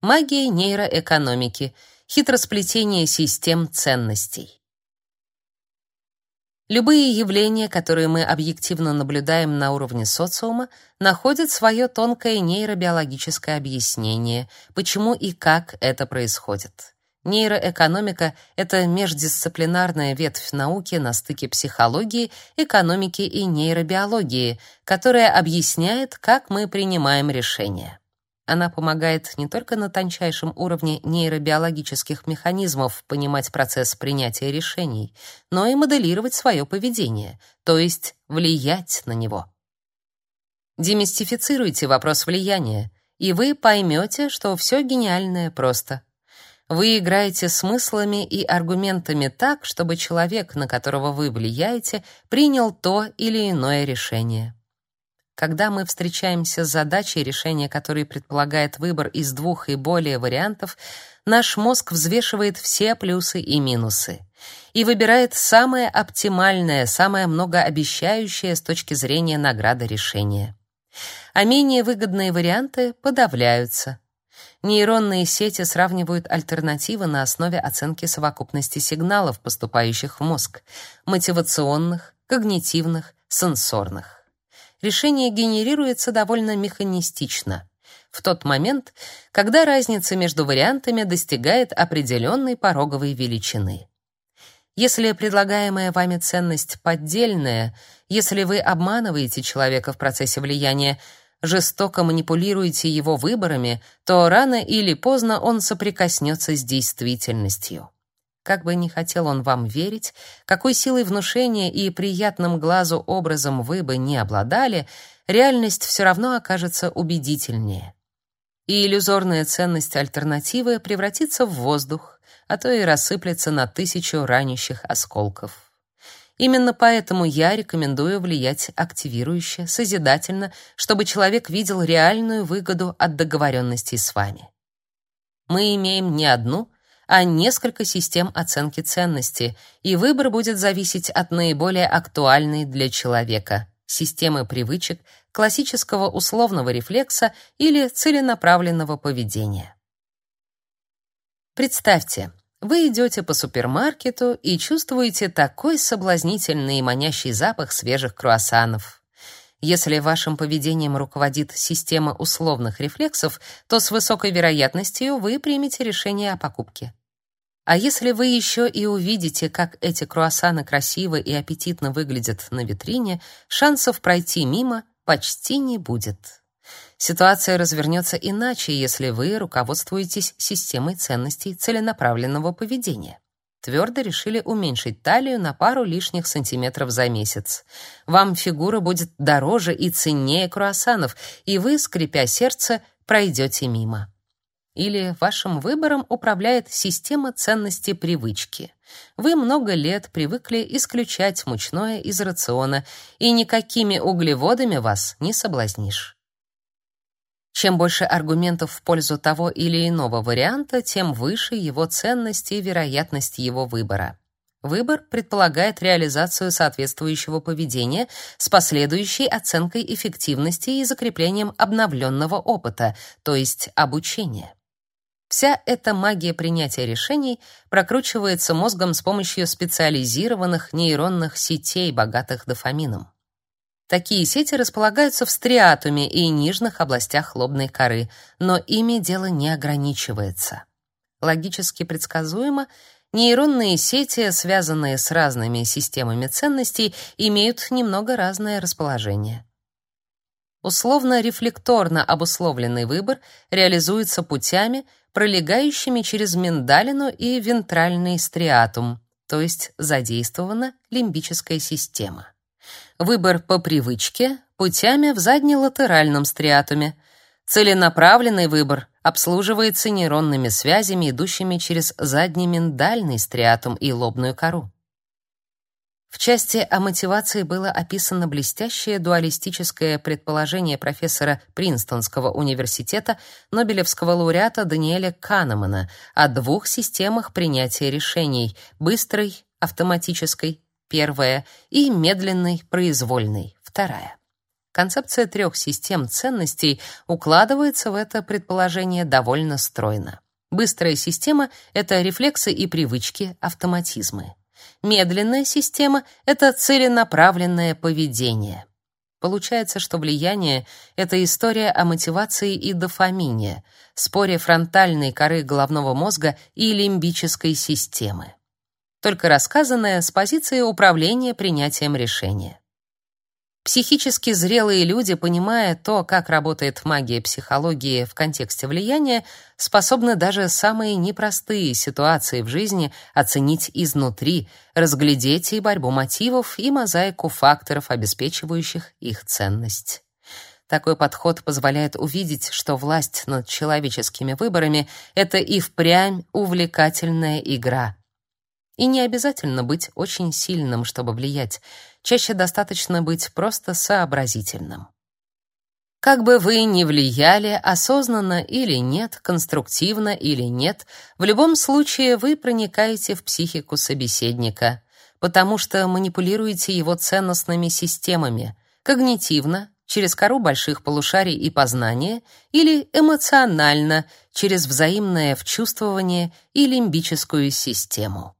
Магия нейроэкономики. Хитросплетение систем ценностей. Любые явления, которые мы объективно наблюдаем на уровне социума, находят свое тонкое нейробиологическое объяснение, почему и как это происходит. Нейроэкономика — это междисциплинарная ветвь науки на стыке психологии, экономики и нейробиологии, которая объясняет, как мы принимаем решения. Она помогает не только на тончайшем уровне нейробиологических механизмов понимать процесс принятия решений, но и моделировать свое поведение, то есть влиять на него. Демистифицируйте вопрос влияния, и вы поймете, что все гениальное просто — вы играете смыслами и аргументами так, чтобы человек, на которого вы влияете, принял то или иное решение. Когда мы встречаемся с задачей, решения которой предполагает выбор из двух и более вариантов, наш мозг взвешивает все плюсы и минусы и выбирает самое оптимальное, самое многообещающее с точки зрения награды решение. А менее выгодные варианты подавляются, Нейронные сети сравнивают альтернативы на основе оценки совокупности сигналов, поступающих в мозг: мотивационных, когнитивных, сенсорных. Решение генерируется довольно механистично. В тот момент, когда разница между вариантами достигает определенной пороговой величины. Если предлагаемая вами ценность поддельная, если вы обманываете человека в процессе влияния, жестоко манипулируете его выборами, то рано или поздно он соприкоснется с действительностью. Как бы ни хотел он вам верить, какой силой внушения и приятным глазу образом вы бы не обладали, реальность все равно окажется убедительнее. И иллюзорная ценность альтернативы превратится в воздух, а то и рассыплется на тысячу ранящих осколков. Именно поэтому я рекомендую влиять активирующе, созидательно, чтобы человек видел реальную выгоду от договоренностей с вами. Мы имеем не одну, а несколько систем оценки ценности, и выбор будет зависеть от наиболее актуальной для человека системы привычек, классического условного рефлекса или целенаправленного поведения. Представьте, вы идете по супермаркету и чувствуете такой соблазнительный и манящий запах свежих круассанов. Если вашим поведением руководит система условных рефлексов, то с высокой вероятностью вы примете решение о покупке. А если вы еще и увидите, как эти круассаны красиво и аппетитно выглядят на витрине, шансов пройти мимо почти не будет. Ситуация развернется иначе, если вы руководствуетесь системой ценностей целенаправленного поведения. Твердо решили уменьшить талию на пару лишних сантиметров за месяц. Вам фигура будет дороже и ценнее круассанов, и вы, скрипя сердце, пройдете мимо. Или вашим выбором управляет система ценностей привычки. Вы много лет привыкли исключать мучное из рациона, и никакими углеводами вас не соблазнишь. Чем больше аргументов в пользу того или иного варианта, тем выше его ценность и вероятность его выбора. Выбор предполагает реализацию соответствующего поведения с последующей оценкой эффективности и закреплением обновленного опыта, то есть обучения. Вся эта магия принятия решений прокручивается мозгом с помощью специализированных нейронных сетей, богатых дофамином. Такие сети располагаются в стриатуме и нижних областях лобной коры, но ими дело не ограничивается. Логически предсказуемо, нейронные сети, связанные с разными системами ценностей, имеют немного разное расположение. Условно-рефлекторно обусловленный выбор реализуется путями, пролегающими через миндалину и вентральный стриатум, то есть задействована лимбическая система. Выбор по привычке путями в заднелатеральном стриатуме. Целенаправленный выбор обслуживается нейронными связями, идущими через заднеминдальный стриатум и лобную кору. В части о мотивации было описано блестящее дуалистическое предположение профессора Принстонского университета, Нобелевского лауреата Даниэля Канемана о двух системах принятия решений: быстрой, автоматической первая, и медленный, произвольный, вторая. концепция трех систем ценностей укладывается в это предположение довольно стройно. Быстрая система — это рефлексы и привычки, автоматизмы. Медленная система — это целенаправленное поведение. Получается, что влияние — это история о мотивации и дофамине, споре фронтальной коры головного мозга и лимбической системы. Только рассказанное с позиции управления принятием решения. Психически зрелые люди, понимая то, как работает магия психологии в контексте влияния, способны даже самые непростые ситуации в жизни оценить изнутри, разглядеть и борьбу мотивов, и мозаику факторов, обеспечивающих их ценность. Такой подход позволяет увидеть, что власть над человеческими выборами — это и впрямь увлекательная игра. И не обязательно быть очень сильным, чтобы влиять. Чаще достаточно быть просто сообразительным. Как бы вы ни влияли, осознанно или нет, конструктивно или нет, в любом случае вы проникаете в психику собеседника, потому что манипулируете его ценностными системами, когнитивно, через кору больших полушарий и познания, или эмоционально, через взаимное вчувствование и лимбическую систему.